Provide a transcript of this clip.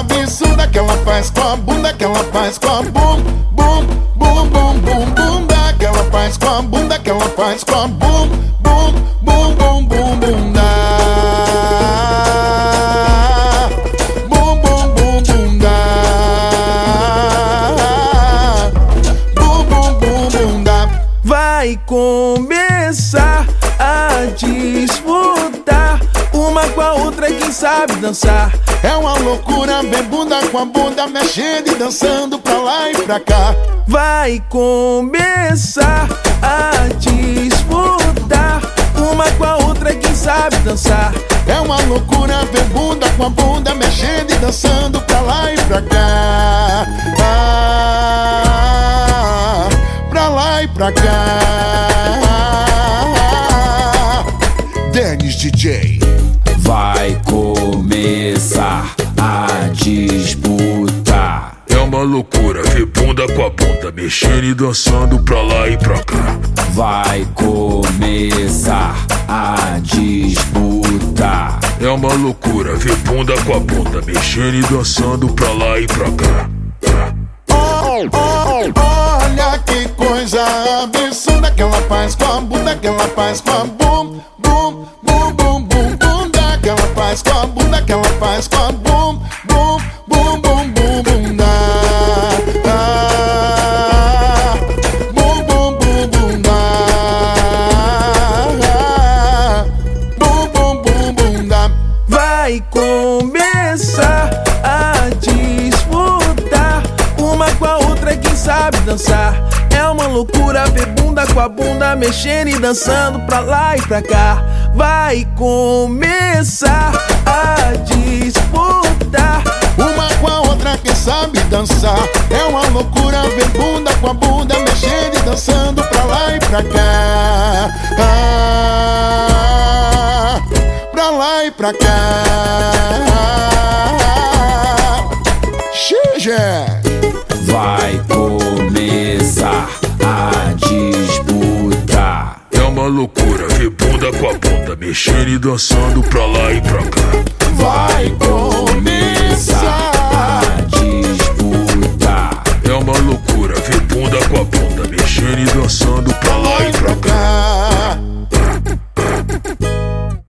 absurda que ela faz com a bunda, que ela faz com a bum, bum, bum, bum, bum, bunda, que ela faz com a bunda, que ela faz com a bum, bum, bum, bum, bum, bunda. Bum, bum, bum, bunda. Bum, bum, bum, bunda. Vai começar a disputar uma com a outra, quem sabe dançar. É uma loucura ver bunda com a bunda mexendo e dançando pra lá e pra cá. Vai começar a disputar uma com a outra, quem sabe dançar. É uma loucura ver bunda com a bunda mexendo e dançando pra lá e pra cá. Ah, pra lá e pra cá. Disputar. É uma loucura ver bunda com a bunda mexendo e dançando pra lá e pra cá. Vai começar a disputar. É uma loucura ver bunda com a bunda mexendo e dançando pra lá e pra cá. Oh, olha que coisa absurda que ela faz com a bunda, que ela faz com a bum, bum, bum, bum, bum, bunda, que ela faz com a bunda, que ela faz com a bum, dançar. É uma loucura ver bunda com a bunda mexendo e dançando pra lá e pra cá. Vai começar a disputar. Uma com a outra, quem sabe dançar. É uma loucura ver bunda com a bunda mexendo e dançando pra lá e pra cá. Ah, pra lá e pra cá. Xige! Vai começar loucura, de bunda a bunda, mexendo e dançando pra lá e pra cá. Vai começar.